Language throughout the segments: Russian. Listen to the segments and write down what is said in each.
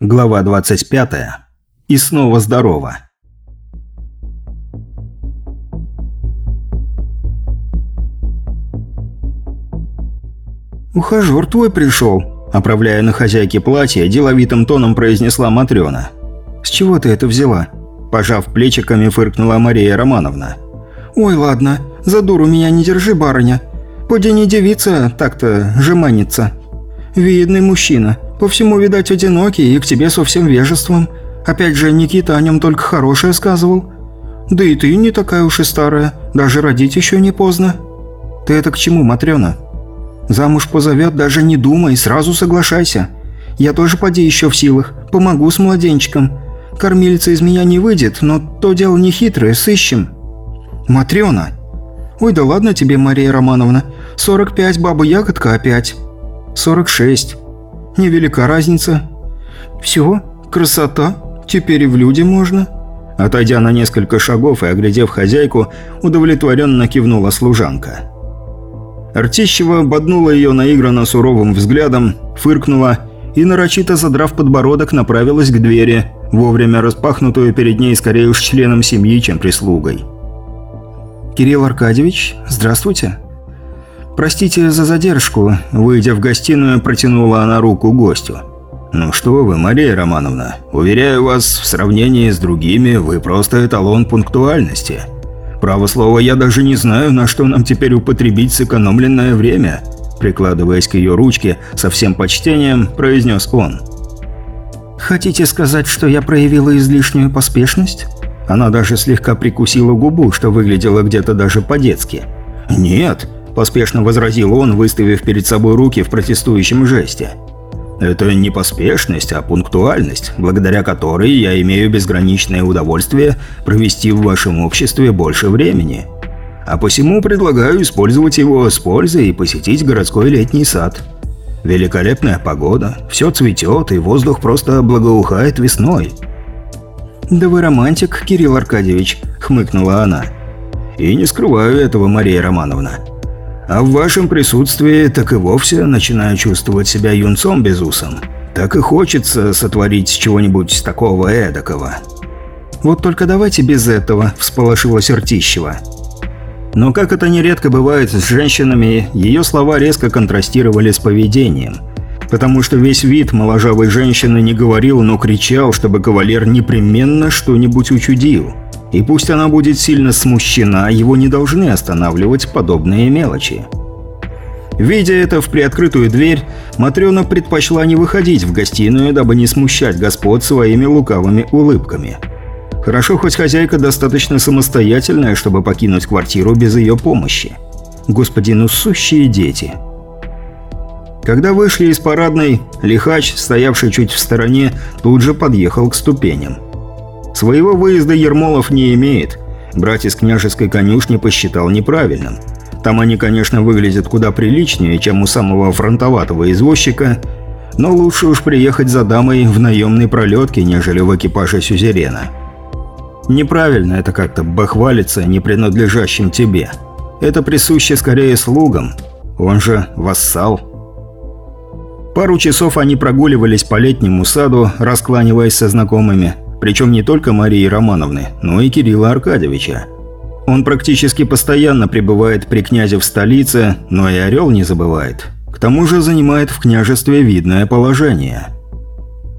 Глава 25. И снова здорово. «Ухажер твой пришел», – оправляя на хозяйке платье, деловитым тоном произнесла Матрёна. «С чего ты это взяла?» – пожав плечиками, фыркнула Мария Романовна. «Ой, ладно, за дуру меня не держи, барыня. Поди не девица, так-то жеманится. Видный мужчина, по всему, видать, одинокий и к тебе со всем вежеством. Опять же, Никита о нем только хорошее сказывал. Да и ты не такая уж и старая, даже родить еще не поздно. Ты это к чему, Матрена? Замуж позовет, даже не думай, сразу соглашайся. Я тоже поди еще в силах, помогу с младенчиком. Кормилица из меня не выйдет, но то дело не хитрое, сыщем. Матрена. Ой, да ладно тебе, Мария Романовна. 45 баба ягодка опять. 46. Невелика разница. Все, красота. Теперь и в люди можно. Отойдя на несколько шагов и оглядев хозяйку, удовлетворенно кивнула служанка. Артищева боднула ее наигранно суровым взглядом, фыркнула и, нарочито задрав подбородок, направилась к двери, вовремя распахнутую перед ней скорее уж членом семьи, чем прислугой. «Кирилл Аркадьевич, здравствуйте». «Простите за задержку», – выйдя в гостиную, протянула она руку гостю. «Ну что вы, Мария Романовна, уверяю вас, в сравнении с другими вы просто эталон пунктуальности. Право слово, я даже не знаю, на что нам теперь употребить сэкономленное время», прикладываясь к ее ручке со всем почтением, произнес он. «Хотите сказать, что я проявила излишнюю поспешность?» Она даже слегка прикусила губу, что выглядело где-то даже по-детски. «Нет», – поспешно возразил он, выставив перед собой руки в протестующем жесте. «Это не поспешность, а пунктуальность, благодаря которой я имею безграничное удовольствие провести в вашем обществе больше времени. А посему предлагаю использовать его с пользой и посетить городской летний сад. Великолепная погода, все цветет и воздух просто благоухает весной». «Да вы романтик, Кирилл Аркадьевич», – хмыкнула она. «И не скрываю этого, Мария Романовна. А в вашем присутствии так и вовсе начинаю чувствовать себя юнцом безусом. Так и хочется сотворить чего-нибудь такого эдакого». «Вот только давайте без этого», – всполошилась Артищева. Но как это нередко бывает с женщинами, ее слова резко контрастировали с поведением. Потому что весь вид моложавой женщины не говорил, но кричал, чтобы кавалер непременно что-нибудь учудил. И пусть она будет сильно смущена, его не должны останавливать подобные мелочи. Видя это в приоткрытую дверь, Матрёна предпочла не выходить в гостиную, дабы не смущать господ своими лукавыми улыбками. Хорошо, хоть хозяйка достаточно самостоятельная, чтобы покинуть квартиру без ее помощи. Господи, ну сущие дети. Когда вышли из парадной, лихач, стоявший чуть в стороне, тут же подъехал к ступеням. Своего выезда Ермолов не имеет. Брать из княжеской конюшни посчитал неправильным. Там они, конечно, выглядят куда приличнее, чем у самого фронтоватого извозчика, но лучше уж приехать за дамой в наемной пролетке, нежели в экипаже сюзерена. Неправильно это как-то бахвалиться не принадлежащим тебе. Это присуще скорее слугам, он же вассал. Пару часов они прогуливались по летнему саду, раскланиваясь со знакомыми – причем не только Марии Романовны, но и Кирилла Аркадьевича. Он практически постоянно пребывает при князе в столице, но и Орел не забывает. К тому же занимает в княжестве видное положение.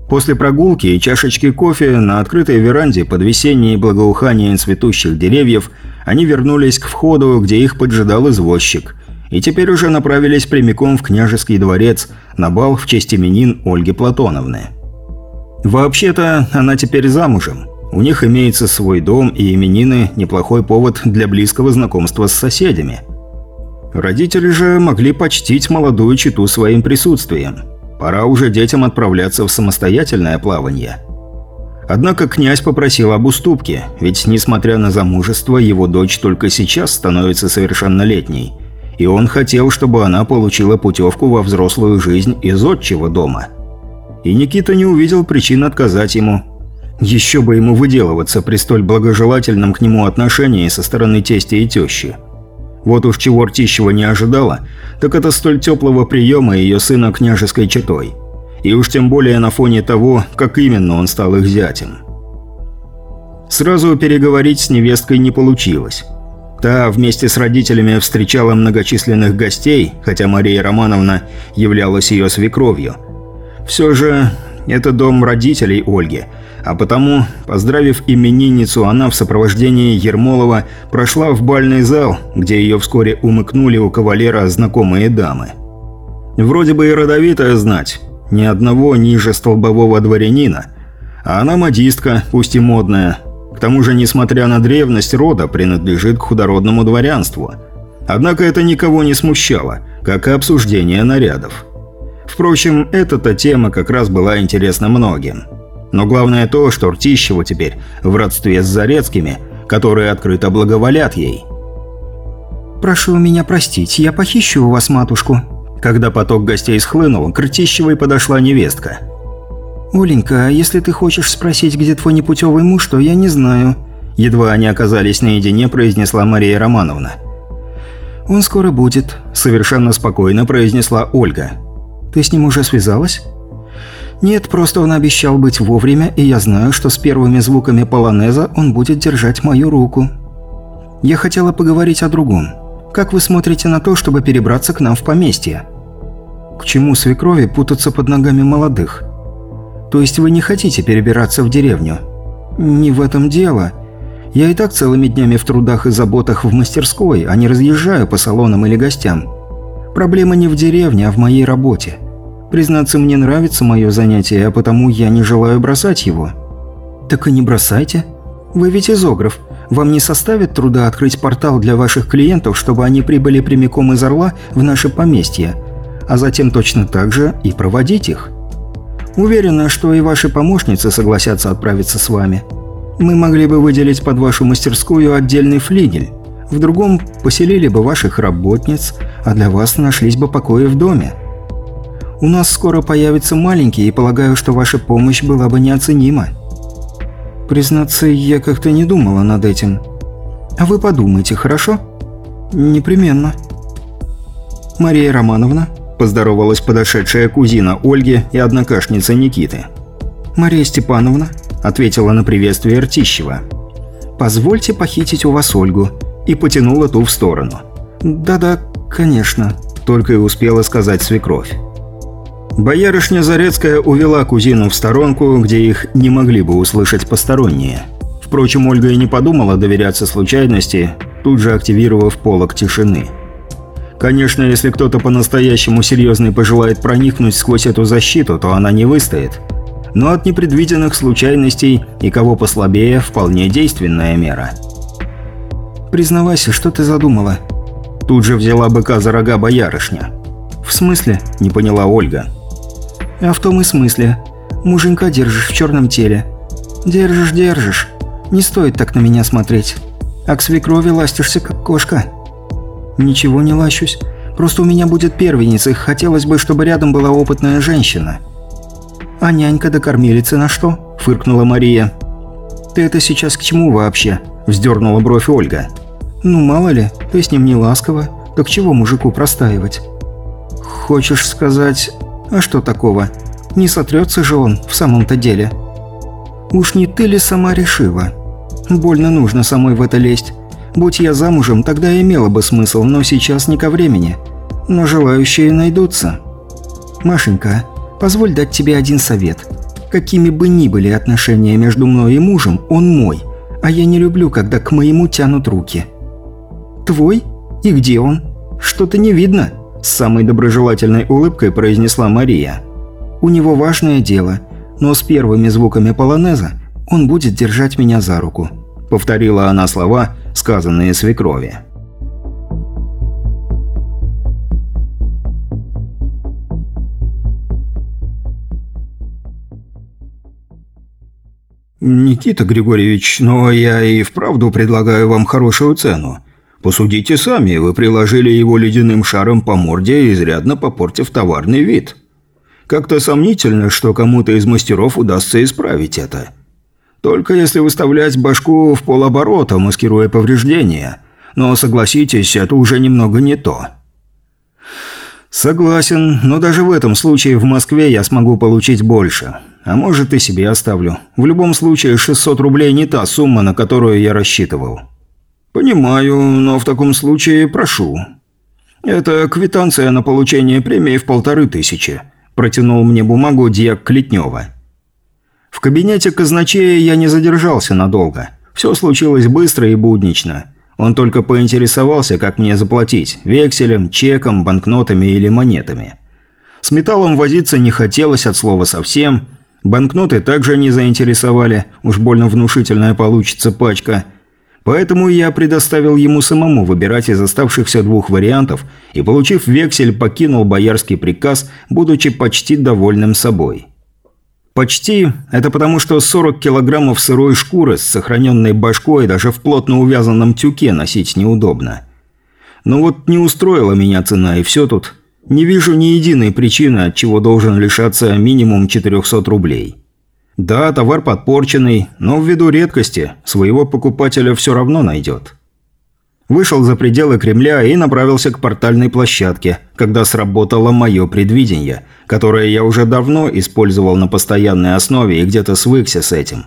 После прогулки и чашечки кофе на открытой веранде под весеннее благоухание цветущих деревьев они вернулись к входу, где их поджидал извозчик, и теперь уже направились прямиком в княжеский дворец на бал в честь именин Ольги Платоновны. Вообще-то, она теперь замужем. У них имеется свой дом и именины – неплохой повод для близкого знакомства с соседями. Родители же могли почтить молодую читу своим присутствием. Пора уже детям отправляться в самостоятельное плавание. Однако князь попросил об уступке, ведь, несмотря на замужество, его дочь только сейчас становится совершеннолетней. И он хотел, чтобы она получила путевку во взрослую жизнь из отчего дома – и Никита не увидел причин отказать ему. Еще бы ему выделываться при столь благожелательном к нему отношении со стороны тестя и тещи. Вот уж чего Ртищева не ожидала, так это столь теплого приема ее сына княжеской четой. И уж тем более на фоне того, как именно он стал их зятем. Сразу переговорить с невесткой не получилось. Та вместе с родителями встречала многочисленных гостей, хотя Мария Романовна являлась ее свекровью. Все же это дом родителей Ольги, а потому, поздравив именинницу, она в сопровождении Ермолова прошла в бальный зал, где ее вскоре умыкнули у кавалера знакомые дамы. Вроде бы и родовитая знать, ни одного ниже столбового дворянина, а она модистка, пусть и модная, к тому же, несмотря на древность рода, принадлежит к худородному дворянству. Однако это никого не смущало, как и обсуждение нарядов. Впрочем, эта-то тема как раз была интересна многим. Но главное то, что Ртищева теперь в родстве с Зарецкими, которые открыто благоволят ей. «Прошу меня простить, я похищу у вас матушку». Когда поток гостей схлынул, к Ртищевой подошла невестка – «Оленька, а если ты хочешь спросить, где твой непутевый муж, то я не знаю», – едва они оказались наедине, произнесла Мария Романовна. «Он скоро будет», – совершенно спокойно произнесла Ольга. «Ты с ним уже связалась?» «Нет, просто он обещал быть вовремя, и я знаю, что с первыми звуками полонеза он будет держать мою руку. Я хотела поговорить о другом. Как вы смотрите на то, чтобы перебраться к нам в поместье?» «К чему свекрови путаться под ногами молодых?» То есть вы не хотите перебираться в деревню? Не в этом дело. Я и так целыми днями в трудах и заботах в мастерской, а не разъезжаю по салонам или гостям. Проблема не в деревне, а в моей работе. Признаться, мне нравится мое занятие, а потому я не желаю бросать его. Так и не бросайте. Вы ведь изограф. Вам не составит труда открыть портал для ваших клиентов, чтобы они прибыли прямиком из Орла в наше поместье, а затем точно так же и проводить их. Уверена, что и ваши помощницы согласятся отправиться с вами. Мы могли бы выделить под вашу мастерскую отдельный флигель. В другом поселили бы ваших работниц, а для вас нашлись бы покои в доме. У нас скоро появится маленький, и полагаю, что ваша помощь была бы неоценима. Признаться, я как-то не думала над этим. А вы подумайте, хорошо? Непременно. Мария Романовна, Поздоровалась подошедшая кузина Ольги и однокашница Никиты. «Мария Степановна», – ответила на приветствие Ртищева. «Позвольте похитить у вас Ольгу», – и потянула ту в сторону. «Да-да, конечно», – только и успела сказать свекровь. Боярышня Зарецкая увела кузину в сторонку, где их не могли бы услышать посторонние. Впрочем, Ольга и не подумала доверяться случайности, тут же активировав полок тишины. Конечно, если кто-то по-настоящему серьезный пожелает проникнуть сквозь эту защиту, то она не выстоит. Но от непредвиденных случайностей и кого послабее вполне действенная мера. «Признавайся, что ты задумала?» Тут же взяла быка за рога боярышня. «В смысле?» – не поняла Ольга. «А в том и смысле. Муженька держишь в черном теле. Держишь, держишь. Не стоит так на меня смотреть. А к свекрови ластишься, как кошка». «Ничего не лащусь. Просто у меня будет первенец, и хотелось бы, чтобы рядом была опытная женщина». «А нянька да кормилица на что?» – фыркнула Мария. «Ты это сейчас к чему вообще?» – вздернула бровь Ольга. «Ну, мало ли, ты с ним не ласково. Так чего мужику простаивать?» «Хочешь сказать...» «А что такого? Не сотрется же он в самом-то деле?» «Уж не ты ли сама решила?» «Больно нужно самой в это лезть. Будь я замужем, тогда имело бы смысл, но сейчас не ко времени. Но желающие найдутся. Машенька, позволь дать тебе один совет. Какими бы ни были отношения между мной и мужем, он мой, а я не люблю, когда к моему тянут руки. Твой? И где он? Что-то не видно, с самой доброжелательной улыбкой произнесла Мария. У него важное дело, но с первыми звуками полонеза он будет держать меня за руку. Повторила она слова, сказанные свекрови. «Никита Григорьевич, но я и вправду предлагаю вам хорошую цену. Посудите сами, вы приложили его ледяным шаром по морде, изрядно попортив товарный вид. Как-то сомнительно, что кому-то из мастеров удастся исправить это. Только если выставлять башку в полоборота, маскируя повреждения. Но согласитесь, это уже немного не то. «Согласен, но даже в этом случае в Москве я смогу получить больше. А может и себе оставлю. В любом случае 600 рублей не та сумма, на которую я рассчитывал». «Понимаю, но в таком случае прошу». «Это квитанция на получение премии в полторы тысячи», – протянул мне бумагу Дьяк Клетнева. В кабинете казначея я не задержался надолго. Все случилось быстро и буднично. Он только поинтересовался, как мне заплатить – векселем, чеком, банкнотами или монетами. С металлом возиться не хотелось от слова совсем. Банкноты также не заинтересовали, уж больно внушительная получится пачка. Поэтому я предоставил ему самому выбирать из оставшихся двух вариантов и, получив вексель, покинул боярский приказ, будучи почти довольным собой. Почти. Это потому, что 40 килограммов сырой шкуры с сохраненной башкой даже в плотно увязанном тюке носить неудобно. Но вот не устроила меня цена, и все тут. Не вижу ни единой причины, от чего должен лишаться минимум 400 рублей. Да, товар подпорченный, но ввиду редкости своего покупателя все равно найдет. Вышел за пределы Кремля и направился к портальной площадке, когда сработало мое предвидение, которое я уже давно использовал на постоянной основе и где-то свыкся с этим.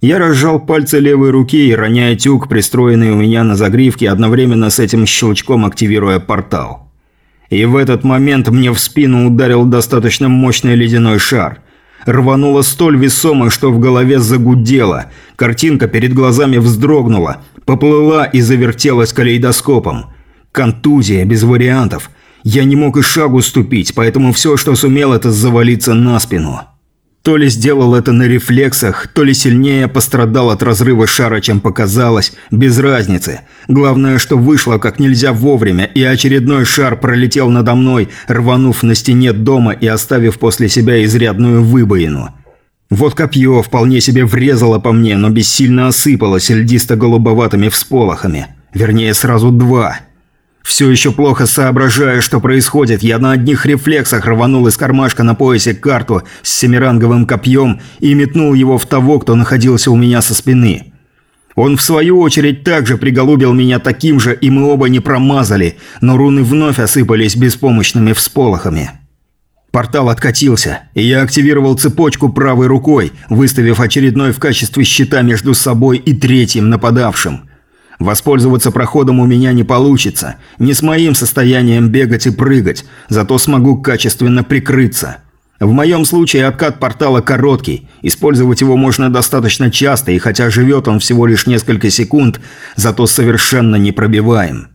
Я разжал пальцы левой руки и, роняя тюк, пристроенный у меня на загривке, одновременно с этим щелчком активируя портал. И в этот момент мне в спину ударил достаточно мощный ледяной шар – рвануло столь весомо, что в голове загудело. Картинка перед глазами вздрогнула, поплыла и завертелась калейдоскопом. Контузия, без вариантов. Я не мог и шагу ступить, поэтому все, что сумел, это завалиться на спину. То ли сделал это на рефлексах, то ли сильнее пострадал от разрыва шара, чем показалось, без разницы. Главное, что вышло как нельзя вовремя, и очередной шар пролетел надо мной, рванув на стене дома и оставив после себя изрядную выбоину. Вот копье вполне себе врезало по мне, но бессильно осыпалось льдисто-голубоватыми всполохами. Вернее, сразу два – все еще плохо соображая, что происходит, я на одних рефлексах рванул из кармашка на поясе карту с семиранговым копьем и метнул его в того, кто находился у меня со спины. Он, в свою очередь, также приголубил меня таким же, и мы оба не промазали, но руны вновь осыпались беспомощными всполохами. Портал откатился, и я активировал цепочку правой рукой, выставив очередной в качестве щита между собой и третьим нападавшим – Воспользоваться проходом у меня не получится. Не с моим состоянием бегать и прыгать, зато смогу качественно прикрыться. В моем случае откат портала короткий, использовать его можно достаточно часто, и хотя живет он всего лишь несколько секунд, зато совершенно непробиваем.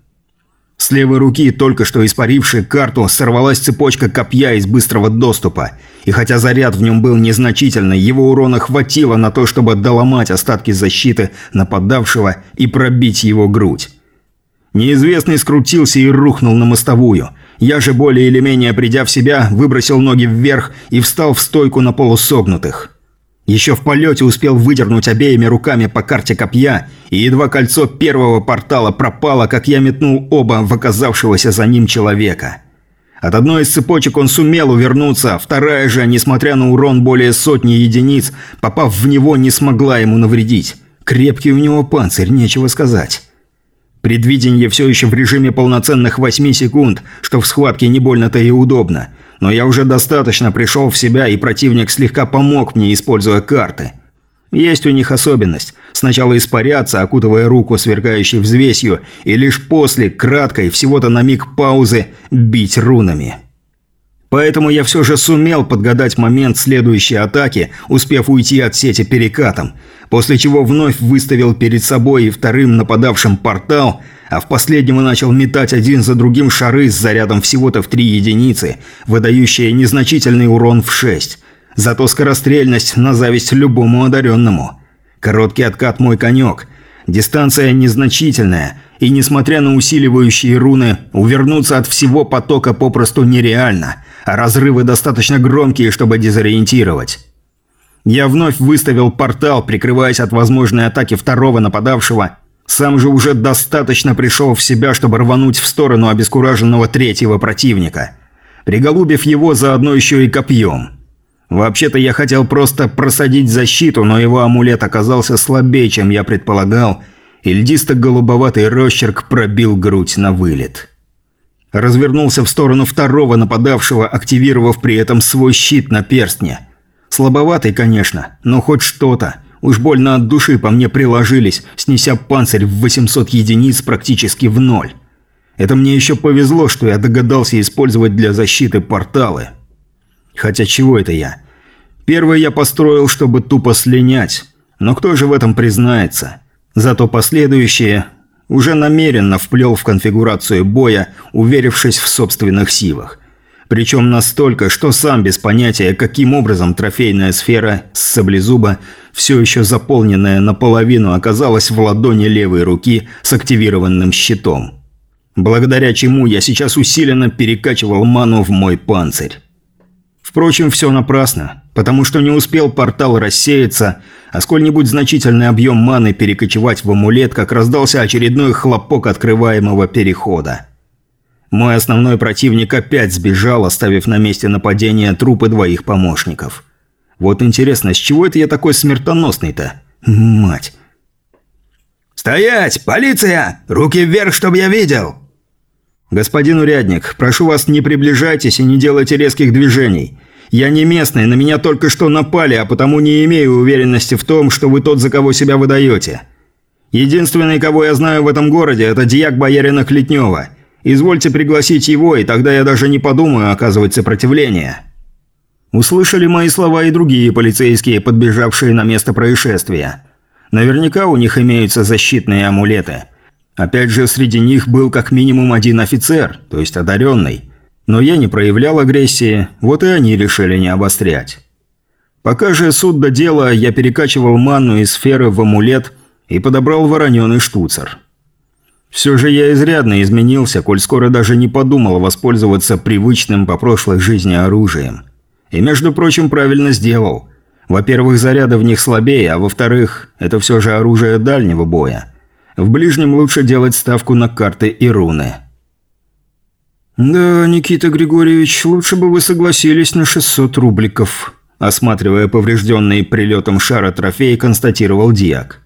С левой руки, только что испарившей карту, сорвалась цепочка копья из быстрого доступа. И хотя заряд в нем был незначительный, его урона хватило на то, чтобы доломать остатки защиты нападавшего и пробить его грудь. Неизвестный скрутился и рухнул на мостовую. Я же, более или менее придя в себя, выбросил ноги вверх и встал в стойку на полусогнутых. Еще в полете успел выдернуть обеими руками по карте копья, и едва кольцо первого портала пропало, как я метнул оба в оказавшегося за ним человека. От одной из цепочек он сумел увернуться, вторая же, несмотря на урон более сотни единиц, попав в него, не смогла ему навредить. Крепкий у него панцирь, нечего сказать. Предвидение все еще в режиме полноценных 8 секунд, что в схватке не больно-то и удобно – но я уже достаточно пришел в себя, и противник слегка помог мне, используя карты. Есть у них особенность. Сначала испаряться, окутывая руку сверкающей взвесью, и лишь после, краткой, всего-то на миг паузы, бить рунами. Поэтому я все же сумел подгадать момент следующей атаки, успев уйти от сети перекатом, после чего вновь выставил перед собой и вторым нападавшим портал – а в последнем начал метать один за другим шары с зарядом всего-то в три единицы, выдающие незначительный урон в шесть. Зато скорострельность на зависть любому одаренному. Короткий откат мой конек. Дистанция незначительная, и несмотря на усиливающие руны, увернуться от всего потока попросту нереально, а разрывы достаточно громкие, чтобы дезориентировать. Я вновь выставил портал, прикрываясь от возможной атаки второго нападавшего, сам же уже достаточно пришел в себя, чтобы рвануть в сторону обескураженного третьего противника, приголубив его заодно еще и копьем. Вообще-то я хотел просто просадить защиту, но его амулет оказался слабее, чем я предполагал, и льдисто-голубоватый росчерк пробил грудь на вылет. Развернулся в сторону второго нападавшего, активировав при этом свой щит на перстне. Слабоватый, конечно, но хоть что-то. Уж больно от души по мне приложились, снеся панцирь в 800 единиц практически в ноль. Это мне еще повезло, что я догадался использовать для защиты порталы. Хотя чего это я? Первый я построил, чтобы тупо слинять. Но кто же в этом признается? Зато последующие уже намеренно вплел в конфигурацию боя, уверившись в собственных силах. Причем настолько, что сам без понятия, каким образом трофейная сфера с саблезуба, все еще заполненная наполовину, оказалась в ладони левой руки с активированным щитом. Благодаря чему я сейчас усиленно перекачивал ману в мой панцирь. Впрочем, все напрасно, потому что не успел портал рассеяться, а сколь-нибудь значительный объем маны перекочевать в амулет, как раздался очередной хлопок открываемого перехода. Мой основной противник опять сбежал, оставив на месте нападения трупы двоих помощников. Вот интересно, с чего это я такой смертоносный-то? Мать! «Стоять! Полиция! Руки вверх, чтобы я видел!» «Господин урядник, прошу вас, не приближайтесь и не делайте резких движений. Я не местный, на меня только что напали, а потому не имею уверенности в том, что вы тот, за кого себя выдаете. Единственный, кого я знаю в этом городе, это дьяк боярина Клетнева. Извольте пригласить его, и тогда я даже не подумаю оказывать сопротивление». Услышали мои слова и другие полицейские, подбежавшие на место происшествия. Наверняка у них имеются защитные амулеты. Опять же, среди них был как минимум один офицер, то есть одаренный – но я не проявлял агрессии, вот и они решили не обострять. Пока же суд до дела, я перекачивал манну из сферы в амулет и подобрал вороненый штуцер. Все же я изрядно изменился, коль скоро даже не подумал воспользоваться привычным по прошлой жизни оружием. И, между прочим, правильно сделал. Во-первых, заряды в них слабее, а во-вторых, это все же оружие дальнего боя. В ближнем лучше делать ставку на карты и руны. «Да, Никита Григорьевич, лучше бы вы согласились на 600 рубликов», осматривая поврежденный прилетом шара трофей, констатировал Диак.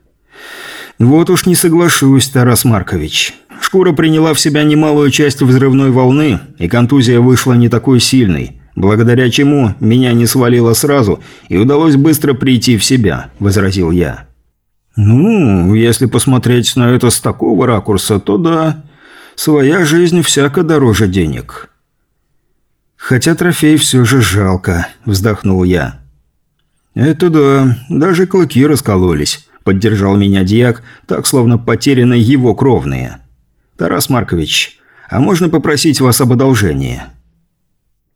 «Вот уж не соглашусь, Тарас Маркович. Шкура приняла в себя немалую часть взрывной волны, и контузия вышла не такой сильной, благодаря чему меня не свалило сразу и удалось быстро прийти в себя», – возразил я. «Ну, если посмотреть на это с такого ракурса, то да. Своя жизнь всяко дороже денег. Хотя трофей все же жалко, вздохнул я. Это да, даже клыки раскололись, поддержал меня дьяк, так словно потеряны его кровные. Тарас Маркович, а можно попросить вас об одолжении?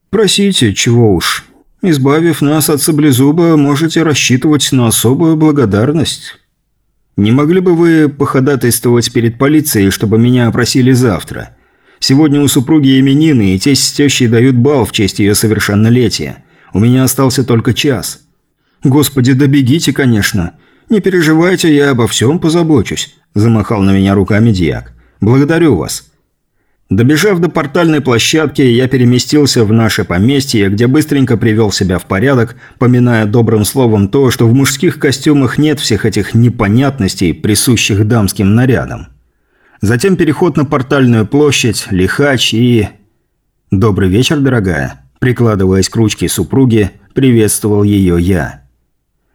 Просите, чего уж. Избавив нас от саблезуба, можете рассчитывать на особую благодарность. Не могли бы вы походатайствовать перед полицией, чтобы меня опросили завтра? Сегодня у супруги именины, и тесть с тещей дают бал в честь ее совершеннолетия. У меня остался только час. Господи, добегите, конечно. Не переживайте, я обо всем позабочусь», – замахал на меня руками Диак. «Благодарю вас». Добежав до портальной площадки, я переместился в наше поместье, где быстренько привел себя в порядок, поминая добрым словом то, что в мужских костюмах нет всех этих непонятностей, присущих дамским нарядам. Затем переход на портальную площадь, лихач и... «Добрый вечер, дорогая», прикладываясь к ручке супруги, приветствовал ее я.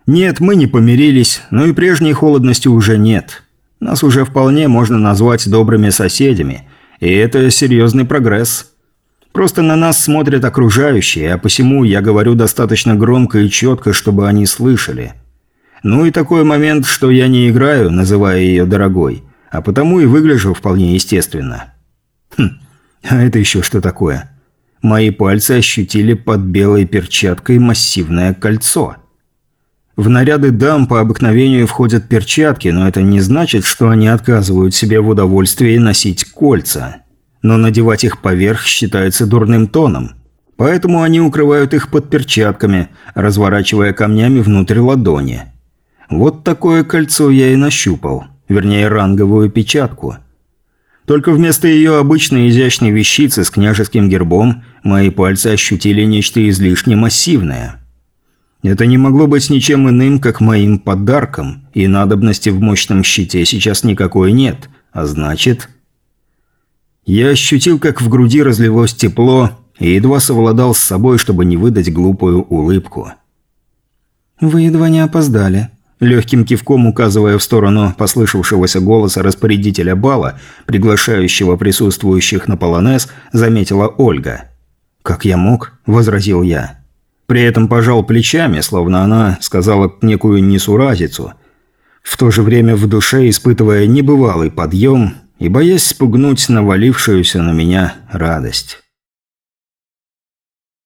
Нет, мы не помирились, но и прежней холодности уже нет. Нас уже вполне можно назвать добрыми соседями – и это серьезный прогресс. Просто на нас смотрят окружающие, а посему я говорю достаточно громко и четко, чтобы они слышали. Ну и такой момент, что я не играю, называя ее дорогой, а потому и выгляжу вполне естественно. Хм, а это еще что такое? Мои пальцы ощутили под белой перчаткой массивное кольцо – в наряды дам по обыкновению входят перчатки, но это не значит, что они отказывают себе в удовольствии носить кольца. Но надевать их поверх считается дурным тоном. Поэтому они укрывают их под перчатками, разворачивая камнями внутрь ладони. Вот такое кольцо я и нащупал, вернее ранговую печатку. Только вместо ее обычной изящной вещицы с княжеским гербом мои пальцы ощутили нечто излишне массивное – это не могло быть ничем иным, как моим подарком, и надобности в мощном щите сейчас никакой нет, а значит... Я ощутил, как в груди разлилось тепло, и едва совладал с собой, чтобы не выдать глупую улыбку. «Вы едва не опоздали», – легким кивком указывая в сторону послышавшегося голоса распорядителя бала, приглашающего присутствующих на полонез, заметила Ольга. «Как я мог?» – возразил я. При этом пожал плечами, словно она сказала некую несуразицу, в то же время в душе испытывая небывалый подъем и боясь спугнуть навалившуюся на меня радость.